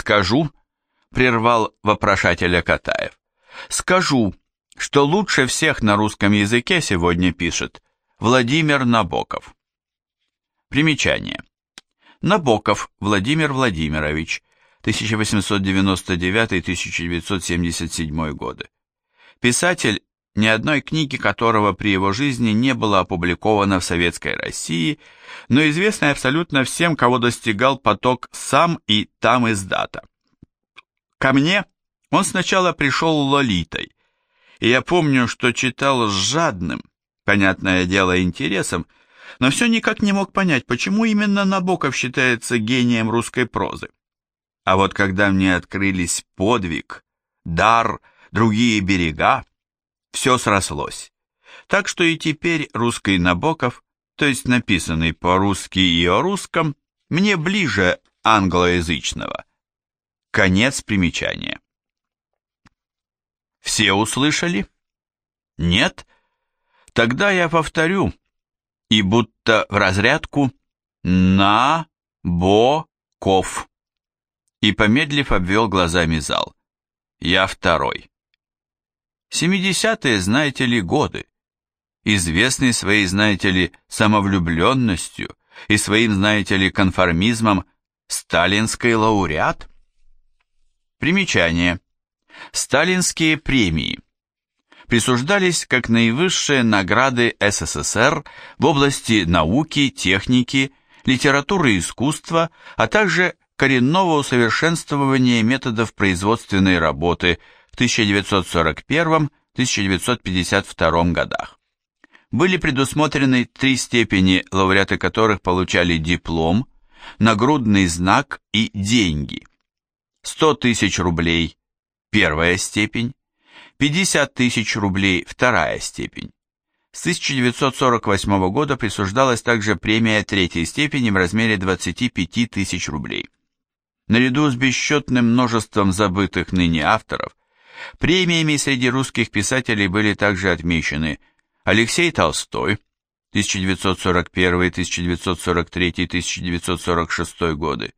«Скажу», — прервал вопрошателя Катаев, «скажу, что лучше всех на русском языке сегодня пишет Владимир Набоков». Примечание. Набоков Владимир Владимирович, 1899-1977 годы. Писатель, ни одной книги которого при его жизни не было опубликовано в Советской России, но известный абсолютно всем, кого достигал поток сам и там издата. Ко мне он сначала пришел лолитой, и я помню, что читал с жадным, понятное дело, интересом, но все никак не мог понять, почему именно Набоков считается гением русской прозы. А вот когда мне открылись подвиг, дар, другие берега, все срослось. Так что и теперь русский Набоков, то есть написанный по-русски и о русском, мне ближе англоязычного. Конец примечания. Все услышали? Нет? Тогда я повторю, и будто в разрядку «на-бо-ков» и, помедлив, обвел глазами зал. Я второй. Семидесятые, знаете ли, годы. Известный своей, знаете ли, самовлюбленностью и своим, знаете ли, конформизмом сталинский лауреат. Примечание. Сталинские премии присуждались как наивысшие награды СССР в области науки, техники, литературы и искусства, а также коренного усовершенствования методов производственной работы 1941-1952 годах. Были предусмотрены три степени, лауреаты которых получали диплом, нагрудный знак и деньги. 100 тысяч рублей – первая степень, 50 тысяч рублей – вторая степень. С 1948 года присуждалась также премия третьей степени в размере 25 тысяч рублей. Наряду с бесчетным множеством забытых ныне авторов, премиями среди русских писателей были также отмечены Алексей Толстой, 1941, 1943, 1946 годы,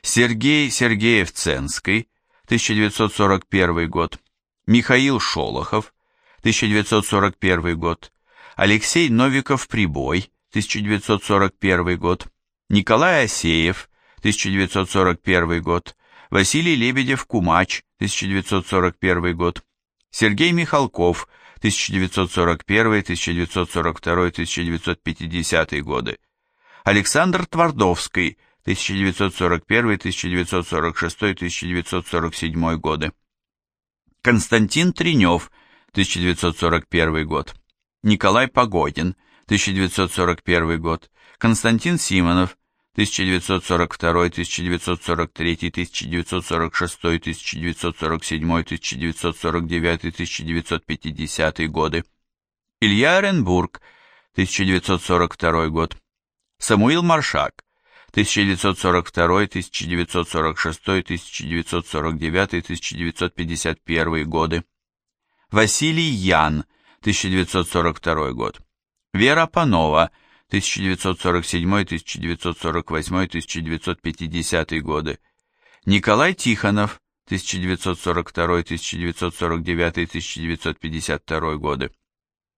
Сергей Сергеев-Ценский, 1941 год, Михаил Шолохов, 1941 год, Алексей Новиков-Прибой, 1941 год, Николай Осеев, 1941 год, Василий Лебедев-Кумач, 1941 год, Сергей Михалков, 1941, 1942, 1950 годы, Александр Твардовский, 1941, 1946, 1947 годы. Константин Тренев, 1941 год, Николай Погодин, 1941 год, Константин Симонов, 1942, 1943, 1946, 1947, 1949, 1950 годы, Илья Оренбург, 1942 год, Самуил Маршак, 1942, 1946, 1949, 1951 годы. Василий Ян, 1942 год. Вера Панова, 1947, 1948, 1950 годы. Николай Тихонов, 1942, 1949, 1952 годы.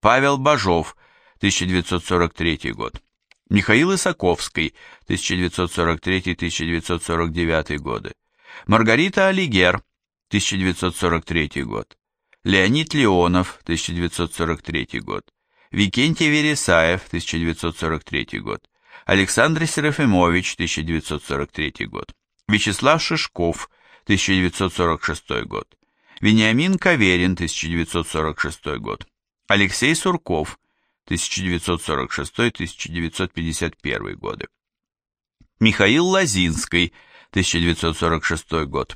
Павел Бажов, 1943 год. Михаил Исаковский, 1943-1949 годы, Маргарита Алигер, 1943 год, Леонид Леонов, 1943 год, Викентий Вересаев, 1943 год, Александр Серафимович, 1943 год, Вячеслав Шишков, 1946 год, Вениамин Каверин, 1946 год, Алексей Сурков, 1946-1951 годы. Михаил Лазинский, 1946 год.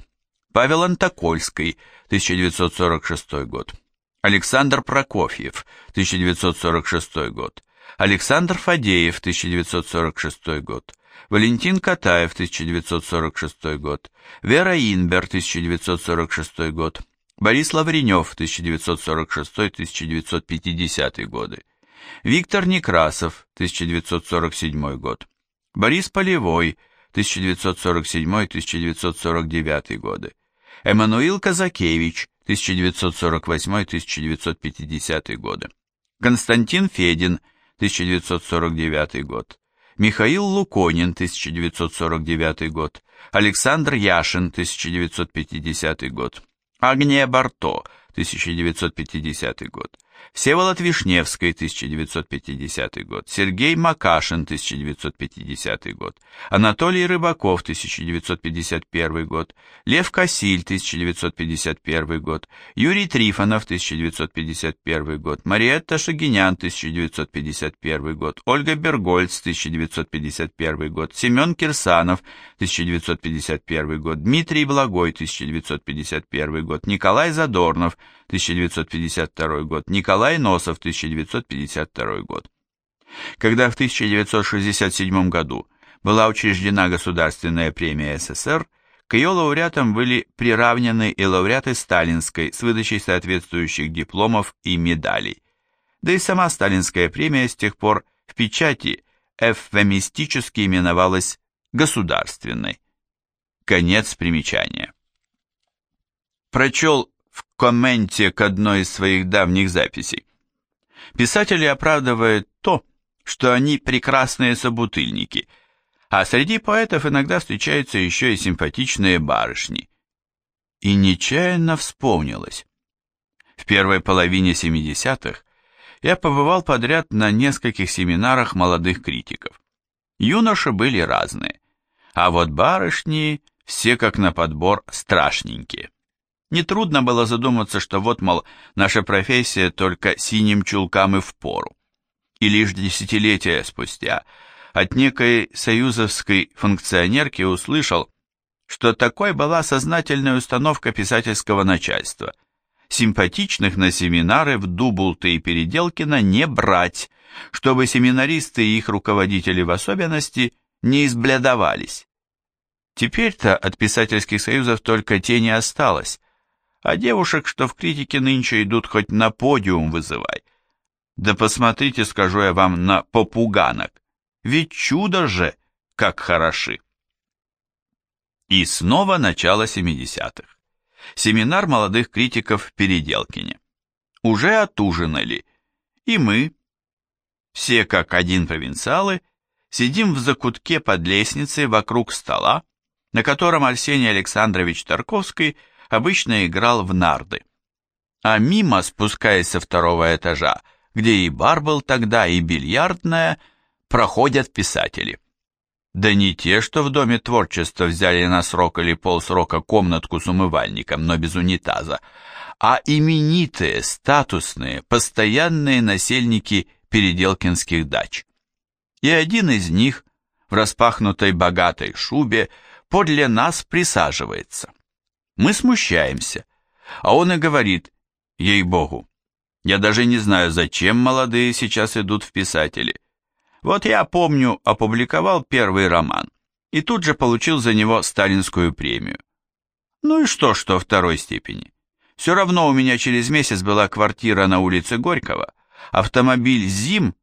Павел Антокольский, 1946 год. Александр Прокофьев, 1946 год. Александр Фадеев, 1946 год. Валентин Катаев, 1946 год. Вера Инбер, 1946 год. Борис Лавренев, 1946-1950 годы. Виктор Некрасов, 1947 год. Борис Полевой, 1947-1949 годы, Эммануил Казакевич, 1948-1950 годы, Константин Федин, 1949 год, Михаил Луконин, 1949 год, Александр Яшин, 1950 год, Агния Барто, 1950 год, Всеволод Вишневский, 1950 год, Сергей Макашин, 1950 год, Анатолий Рыбаков, 1951 год, Лев Косиль, 1951 год, Юрий Трифонов, 1951 год, Мариетта Шагинян, 1951 год, Ольга Бергольц, 1951 год, Семен Кирсанов, 1951 год, Дмитрий Благой, 1951 год, Николай Задорнов, 1952 год, Николай Носов, 1952 год. Когда в 1967 году была учреждена Государственная премия СССР, к ее лауреатам были приравнены и лауреаты Сталинской с выдачей соответствующих дипломов и медалей. Да и сама Сталинская премия с тех пор в печати эвфемистически именовалась государственной. Конец примечания. Прочел в комменте к одной из своих давних записей. Писатели оправдывают то, что они прекрасные собутыльники, а среди поэтов иногда встречаются еще и симпатичные барышни. И нечаянно вспомнилось. В первой половине 70-х я побывал подряд на нескольких семинарах молодых критиков. Юноши были разные, а вот барышни все как на подбор страшненькие. Нетрудно было задуматься, что вот, мол, наша профессия только синим чулкам и впору. И лишь десятилетия спустя от некой союзовской функционерки услышал, что такой была сознательная установка писательского начальства. Симпатичных на семинары в Дублты и Переделкино не брать, чтобы семинаристы и их руководители в особенности не изблядовались. Теперь-то от писательских союзов только тени осталось, а девушек, что в критике нынче идут, хоть на подиум вызывай. Да посмотрите, скажу я вам, на попуганок. Ведь чудо же, как хороши. И снова начало 70-х. Семинар молодых критиков в Переделкине. Уже отужинали. И мы, все как один провинциалы, сидим в закутке под лестницей вокруг стола, на котором Арсений Александрович Тарковский обычно играл в нарды. А мимо, спускаясь со второго этажа, где и бар был тогда, и бильярдная, проходят писатели. Да не те, что в Доме творчества взяли на срок или полсрока комнатку с умывальником, но без унитаза, а именитые, статусные, постоянные насельники переделкинских дач. И один из них в распахнутой богатой шубе подле нас присаживается. Мы смущаемся. А он и говорит, ей-богу, я даже не знаю, зачем молодые сейчас идут в писатели. Вот я помню, опубликовал первый роман, и тут же получил за него сталинскую премию. Ну и что, что второй степени? Все равно у меня через месяц была квартира на улице Горького, автомобиль «Зим»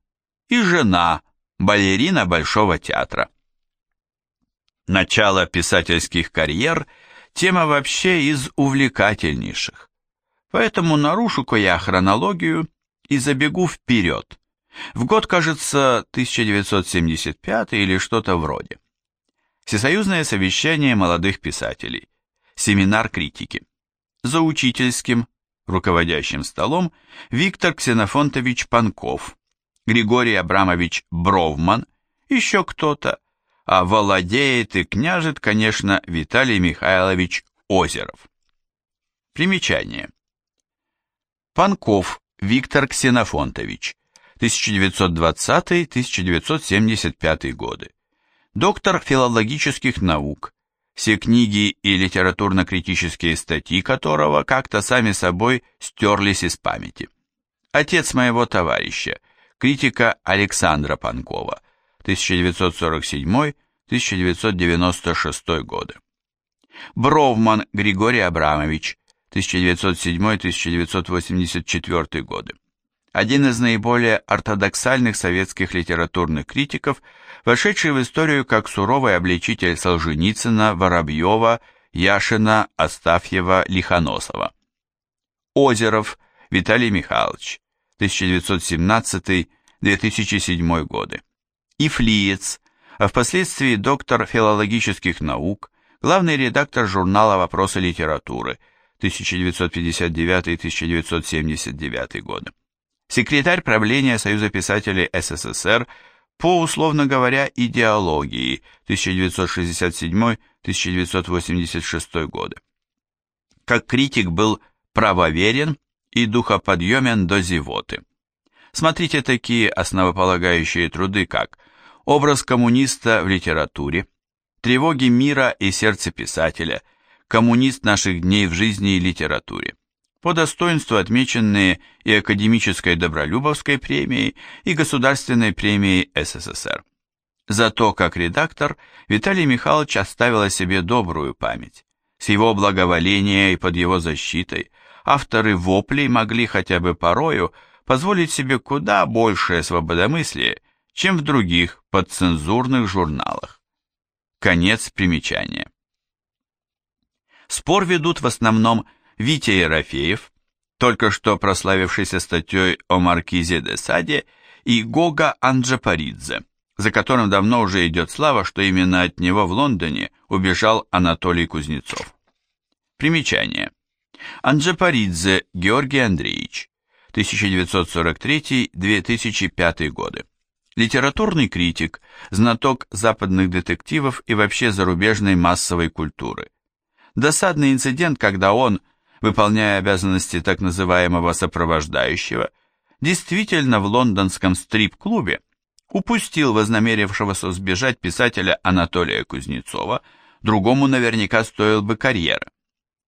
и жена, балерина Большого театра. Начало писательских карьер – Тема вообще из увлекательнейших. Поэтому нарушу-ка я хронологию и забегу вперед. В год, кажется, 1975 или что-то вроде. Всесоюзное совещание молодых писателей. Семинар критики. За учительским, руководящим столом Виктор Ксенофонтович Панков, Григорий Абрамович Бровман, еще кто-то, а владеет и княжит, конечно, Виталий Михайлович Озеров. Примечание. Панков Виктор Ксенофонтович, 1920-1975 годы. Доктор филологических наук, все книги и литературно-критические статьи которого как-то сами собой стерлись из памяти. Отец моего товарища, критика Александра Панкова, 1947-1996 годы. Бровман Григорий Абрамович, 1907-1984 годы. один из наиболее ортодоксальных советских литературных критиков, вошедший в историю как суровый обличитель Солженицына, Воробьева, Яшина, Астафьева, Лихоносова. Озеров Виталий Михайлович, 1917-2007 годы. Ифлиец, а впоследствии доктор филологических наук, главный редактор журнала «Вопросы литературы», 1959-1979 годы. Секретарь правления Союза писателей СССР по, условно говоря, идеологии 1967-1986 годы. Как критик был правоверен и духоподъемен до зевоты. Смотрите такие основополагающие труды, как «Образ коммуниста в литературе», «Тревоги мира и сердце писателя», «Коммунист наших дней в жизни и литературе», по достоинству отмеченные и Академической Добролюбовской премией, и Государственной премией СССР. Зато как редактор Виталий Михайлович оставил о себе добрую память. С его благоволения и под его защитой авторы воплей могли хотя бы порою позволить себе куда большее свободомыслие, чем в других подцензурных журналах. Конец примечания. Спор ведут в основном Витя Ерофеев, только что прославившийся статьей о маркизе де Саде, и Гога Анджапаридзе, за которым давно уже идет слава, что именно от него в Лондоне убежал Анатолий Кузнецов. Примечание. Анджапаридзе Георгий Андреевич, 1943-2005 годы. Литературный критик, знаток западных детективов и вообще зарубежной массовой культуры. Досадный инцидент, когда он – выполняя обязанности так называемого сопровождающего, действительно в лондонском стрип-клубе упустил вознамерившегося сбежать писателя Анатолия Кузнецова, другому наверняка стоил бы карьеры.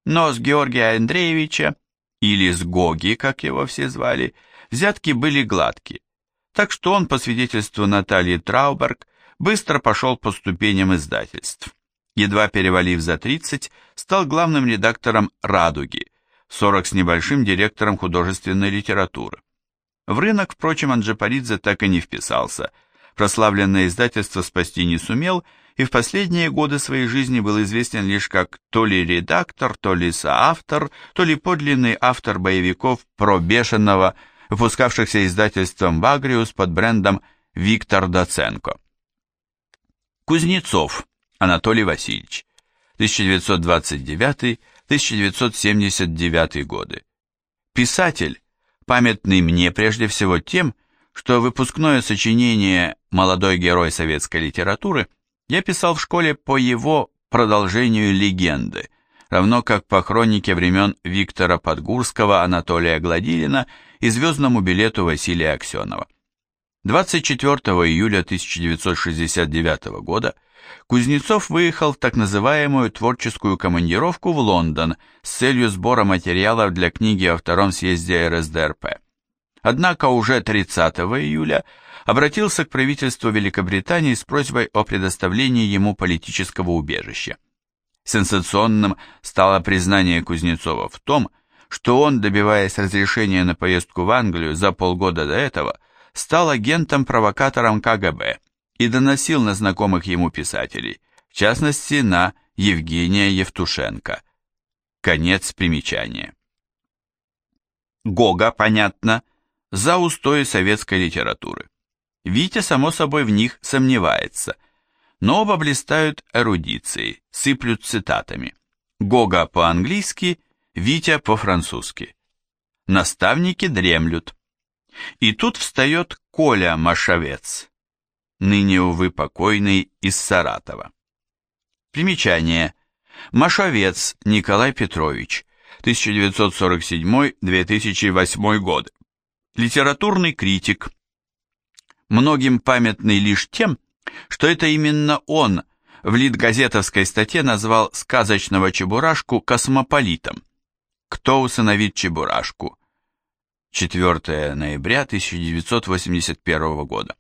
Но с Георгия Андреевича, или с Гоги, как его все звали, взятки были гладкие, так что он, по свидетельству Натальи Трауберг, быстро пошел по ступеням издательств едва перевалив за 30, стал главным редактором «Радуги», 40 с небольшим директором художественной литературы. В рынок, впрочем, Анджапаридзе так и не вписался. Прославленное издательство спасти не сумел, и в последние годы своей жизни был известен лишь как то ли редактор, то ли соавтор, то ли подлинный автор боевиков про бешеного, выпускавшихся издательством «Вагриус» под брендом Виктор Доценко. Кузнецов Анатолий Васильевич, 1929-1979 годы. Писатель, памятный мне прежде всего тем, что выпускное сочинение «Молодой герой советской литературы» я писал в школе по его продолжению легенды, равно как по хронике времен Виктора Подгурского, Анатолия Гладилина и звездному билету Василия Аксенова. 24 июля 1969 года Кузнецов выехал в так называемую творческую командировку в Лондон с целью сбора материалов для книги о втором съезде РСДРП. Однако уже 30 июля обратился к правительству Великобритании с просьбой о предоставлении ему политического убежища. Сенсационным стало признание Кузнецова в том, что он, добиваясь разрешения на поездку в Англию за полгода до этого, стал агентом-провокатором КГБ и доносил на знакомых ему писателей, в частности на Евгения Евтушенко. Конец примечания. Гога, понятно, за устои советской литературы. Витя, само собой, в них сомневается, но оба блистают эрудицией, сыплют цитатами. Гога по-английски, Витя по-французски. Наставники дремлют. И тут встает Коля Машовец, ныне, увы, покойный, из Саратова. Примечание. Машовец Николай Петрович, 1947-2008 годы. Литературный критик. Многим памятный лишь тем, что это именно он в литгазетовской статье назвал сказочного Чебурашку космополитом. Кто усыновит Чебурашку? 4 ноября 1981 года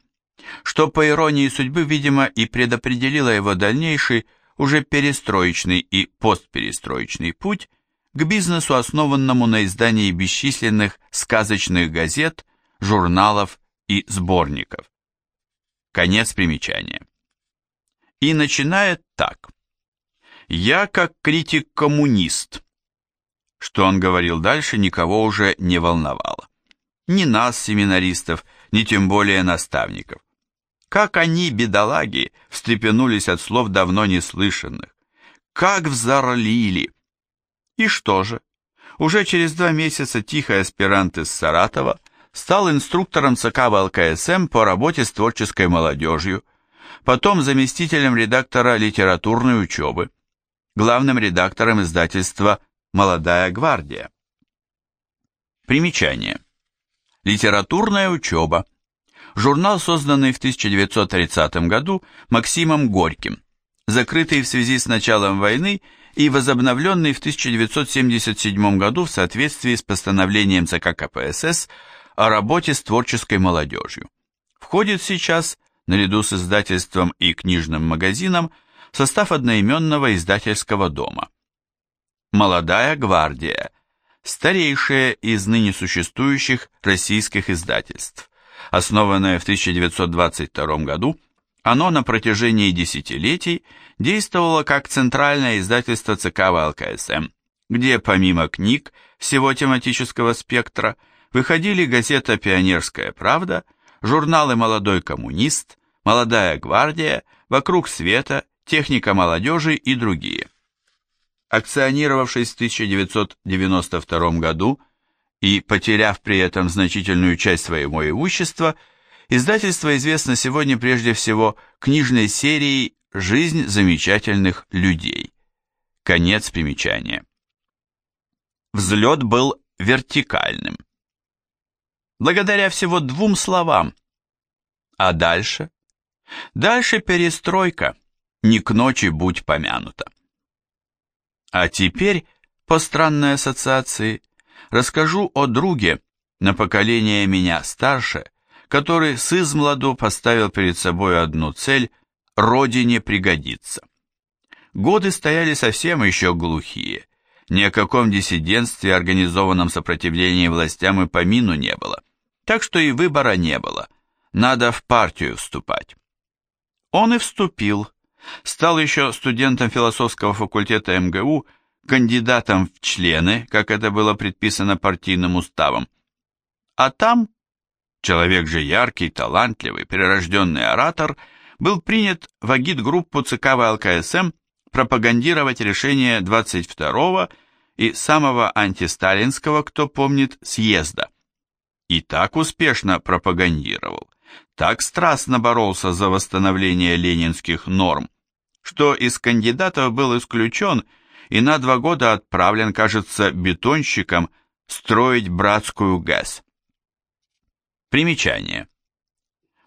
что по иронии судьбы, видимо, и предопределило его дальнейший, уже перестроечный и постперестроечный путь к бизнесу, основанному на издании бесчисленных сказочных газет, журналов и сборников. Конец примечания. И начинает так. «Я как критик-коммунист». Что он говорил дальше, никого уже не волновало. Ни нас, семинаристов, ни тем более наставников. Как они, бедолаги, встрепенулись от слов давно неслышанных. Как взорлили! И что же? Уже через два месяца тихий аспирант из Саратова стал инструктором ЦК ВЛКСМ по работе с творческой молодежью, потом заместителем редактора литературной учебы, главным редактором издательства «Молодая гвардия». Примечание. Литературная учеба. Журнал, созданный в 1930 году Максимом Горьким, закрытый в связи с началом войны и возобновленный в 1977 году в соответствии с постановлением ЦК КПСС о работе с творческой молодежью. Входит сейчас, наряду с издательством и книжным магазином, в состав одноименного издательского дома. «Молодая гвардия» – старейшее из ныне существующих российских издательств. Основанное в 1922 году, оно на протяжении десятилетий действовало как центральное издательство ЦК ВЛКСМ, где помимо книг всего тематического спектра – выходили газета «Пионерская правда», журналы «Молодой коммунист», «Молодая гвардия», «Вокруг света», «Техника молодежи» и другие. Акционировавшись в 1992 году и потеряв при этом значительную часть своего имущества, издательство известно сегодня прежде всего книжной серией «Жизнь замечательных людей». Конец примечания. Взлет был вертикальным благодаря всего двум словам. А дальше? Дальше перестройка, не к ночи будь помянута. А теперь, по странной ассоциации, расскажу о друге, на поколение меня старше, который с измладу поставил перед собой одну цель – родине пригодиться. Годы стояли совсем еще глухие, ни о каком диссидентстве, организованном сопротивлении властям и помину не было так что и выбора не было. Надо в партию вступать. Он и вступил. Стал еще студентом философского факультета МГУ, кандидатом в члены, как это было предписано партийным уставом. А там, человек же яркий, талантливый, прирожденный оратор, был принят в агит-группу ЦК ВЛКСМ пропагандировать решение 22-го и самого антисталинского, кто помнит, съезда и так успешно пропагандировал, так страстно боролся за восстановление ленинских норм, что из кандидатов был исключен и на два года отправлен, кажется, бетонщиком строить братскую ГЭС. Примечание.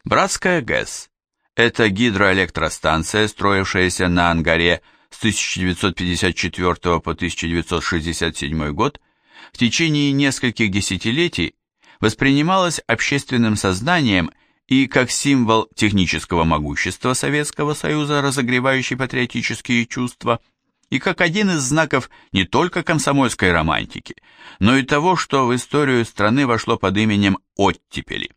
Братская ГЭС – это гидроэлектростанция, строившаяся на Ангаре с 1954 по 1967 год, в течение нескольких десятилетий воспринималась общественным сознанием и как символ технического могущества Советского Союза, разогревающий патриотические чувства, и как один из знаков не только комсомольской романтики, но и того, что в историю страны вошло под именем «оттепели».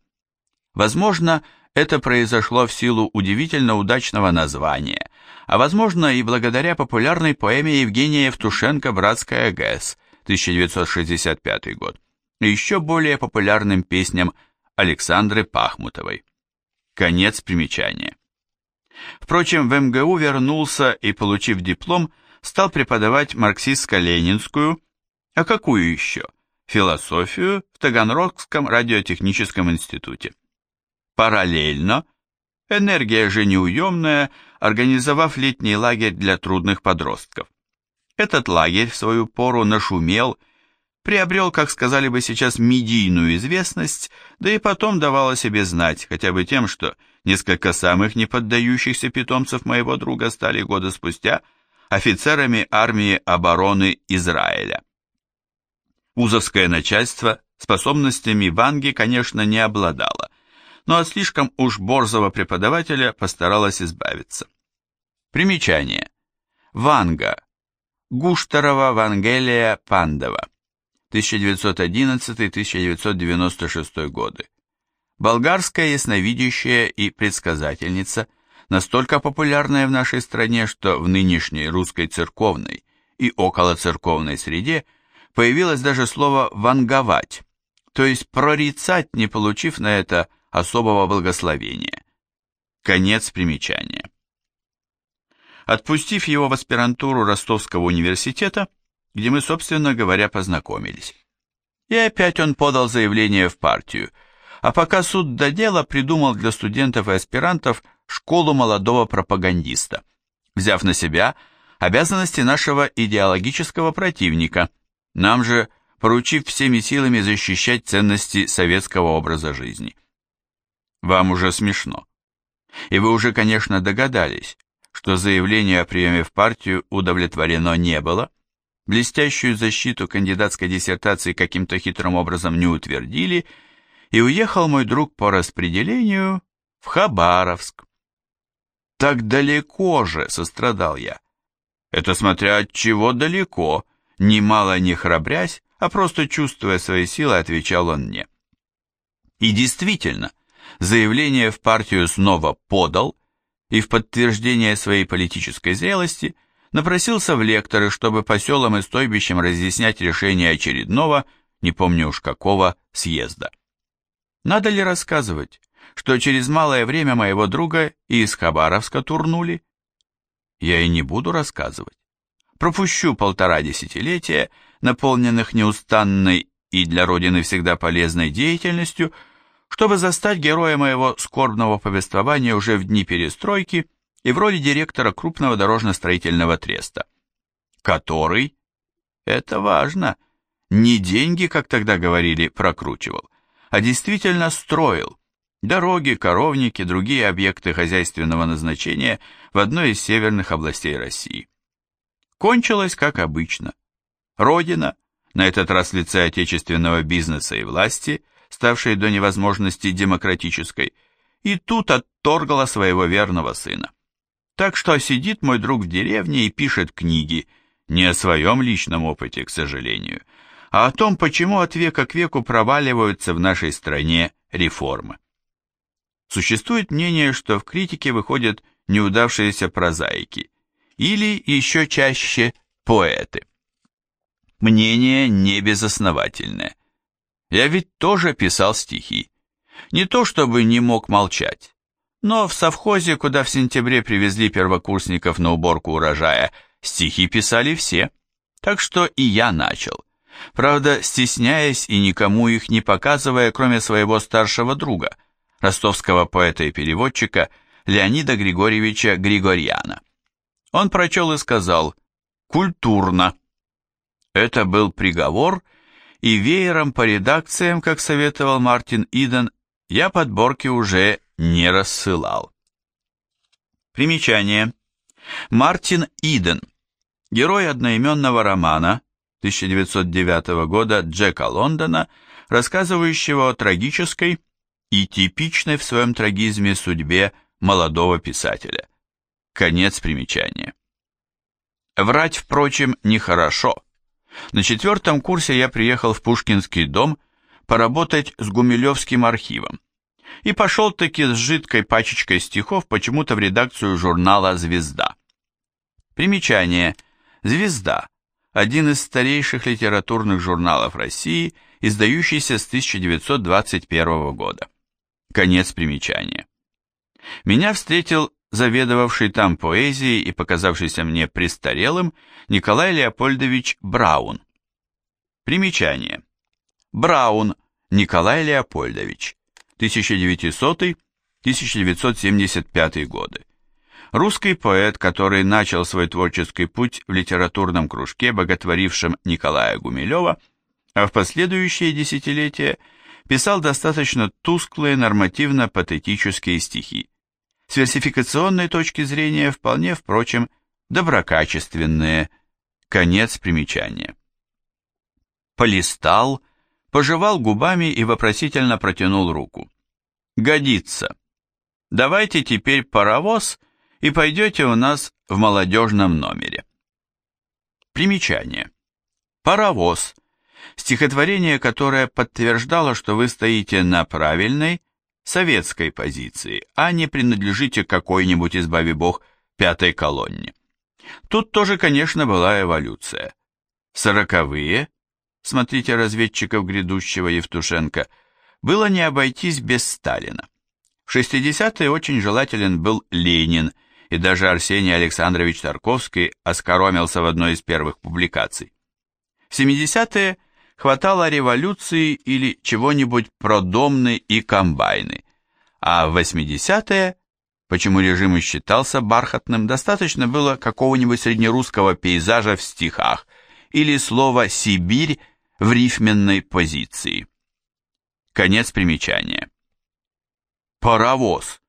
Возможно, это произошло в силу удивительно удачного названия, а возможно и благодаря популярной поэме Евгения Евтушенко «Братская ГЭС» 1965 год и еще более популярным песням Александры Пахмутовой. Конец примечания. Впрочем, в МГУ вернулся и, получив диплом, стал преподавать марксистско-ленинскую, а какую еще? Философию в Таганрогском радиотехническом институте. Параллельно, энергия же неуемная, организовав летний лагерь для трудных подростков. Этот лагерь в свою пору нашумел приобрел, как сказали бы сейчас, медийную известность, да и потом давал о себе знать, хотя бы тем, что несколько самых неподдающихся питомцев моего друга стали года спустя офицерами армии обороны Израиля. Узовское начальство способностями Ванги, конечно, не обладало, но от слишком уж борзого преподавателя постаралась избавиться. Примечание. Ванга. Гуштерова Вангелия Пандова. 1911-1996 годы. болгарская ясновидящая и предсказательница, настолько популярная в нашей стране, что в нынешней русской церковной и околоцерковной среде появилось даже слово «ванговать», то есть прорицать, не получив на это особого благословения. Конец примечания. Отпустив его в аспирантуру Ростовского университета, где мы, собственно говоря, познакомились. И опять он подал заявление в партию, а пока суд до дела придумал для студентов и аспирантов школу молодого пропагандиста, взяв на себя обязанности нашего идеологического противника, нам же поручив всеми силами защищать ценности советского образа жизни. Вам уже смешно. И вы уже, конечно, догадались, что заявление о приеме в партию удовлетворено не было, блестящую защиту кандидатской диссертации каким-то хитрым образом не утвердили, и уехал мой друг по распределению в Хабаровск. Так далеко же, сострадал я. Это смотря от чего далеко, немало не храбрясь, а просто чувствуя свои силы, отвечал он мне. И действительно, заявление в партию снова подал, и в подтверждение своей политической зрелости напросился в лекторы, чтобы по селам и стойбищам разъяснять решение очередного, не помню уж какого, съезда. Надо ли рассказывать, что через малое время моего друга и из Хабаровска турнули? Я и не буду рассказывать. Пропущу полтора десятилетия, наполненных неустанной и для Родины всегда полезной деятельностью, чтобы застать героя моего скорбного повествования уже в дни перестройки и в роли директора крупного дорожно-строительного треста. Который, это важно, не деньги, как тогда говорили, прокручивал, а действительно строил дороги, коровники, другие объекты хозяйственного назначения в одной из северных областей России. Кончилось, как обычно. Родина, на этот раз в лице отечественного бизнеса и власти, ставшей до невозможности демократической, и тут отторгла своего верного сына. Так что сидит мой друг в деревне и пишет книги, не о своем личном опыте, к сожалению, а о том, почему от века к веку проваливаются в нашей стране реформы. Существует мнение, что в критике выходят неудавшиеся прозаики, или еще чаще поэты. Мнение не безосновательное. Я ведь тоже писал стихи. Не то чтобы не мог молчать, но в совхозе, куда в сентябре привезли первокурсников на уборку урожая, стихи писали все, так что и я начал. Правда, стесняясь и никому их не показывая, кроме своего старшего друга, ростовского поэта и переводчика Леонида Григорьевича Григорьяна. Он прочел и сказал «культурно». Это был приговор, и веером по редакциям, как советовал Мартин Иден, я подборки уже не рассылал. Примечание. Мартин Иден, герой одноименного романа 1909 года Джека Лондона, рассказывающего о трагической и типичной в своем трагизме судьбе молодого писателя. Конец примечания. Врать, впрочем, нехорошо. На четвертом курсе я приехал в Пушкинский дом поработать с Гумилевским архивом и пошел-таки с жидкой пачечкой стихов почему-то в редакцию журнала «Звезда». Примечание. «Звезда» – один из старейших литературных журналов России, издающийся с 1921 года. Конец примечания. Меня встретил заведовавший там поэзией и показавшийся мне престарелым Николай Леопольдович Браун. Примечание. Браун Николай Леопольдович, 1900-1975 годы. Русский поэт, который начал свой творческий путь в литературном кружке, боготворившем Николая Гумилева, а в последующие десятилетия писал достаточно тусклые нормативно-патетические стихи с версификационной точки зрения вполне, впрочем, доброкачественные. Конец примечания. Полистал, пожевал губами и вопросительно протянул руку. Годится. Давайте теперь паровоз и пойдете у нас в молодежном номере. Примечание. Паровоз. Стихотворение, которое подтверждало, что вы стоите на правильной, советской позиции, а не принадлежите какой-нибудь, избави бог, пятой колонне. Тут тоже, конечно, была эволюция. Сороковые, смотрите разведчиков грядущего Евтушенко, было не обойтись без Сталина. В 60-е очень желателен был Ленин, и даже Арсений Александрович Тарковский оскоромился в одной из первых публикаций. В 70-е хватало революции или чего-нибудь про домны и комбайны, а в 80-е, почему режим и считался бархатным, достаточно было какого-нибудь среднерусского пейзажа в стихах или слова «Сибирь» в рифменной позиции. Конец примечания. Паровоз.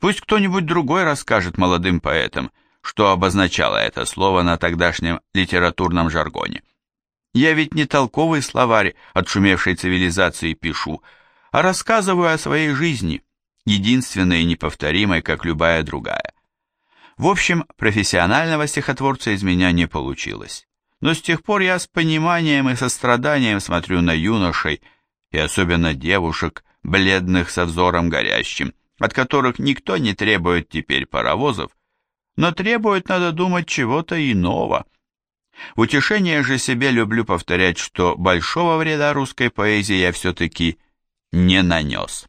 Пусть кто-нибудь другой расскажет молодым поэтам, что обозначало это слово на тогдашнем литературном жаргоне. Я ведь не толковый словарь отшумевшей цивилизации пишу, а рассказываю о своей жизни, единственной и неповторимой, как любая другая. В общем, профессионального стихотворца из меня не получилось. Но с тех пор я с пониманием и состраданием смотрю на юношей, и особенно девушек, бледных со взором горящим, от которых никто не требует теперь паровозов, но требует, надо думать, чего-то иного – в утешение же себе люблю повторять, что большого вреда русской поэзии я все-таки не нанес.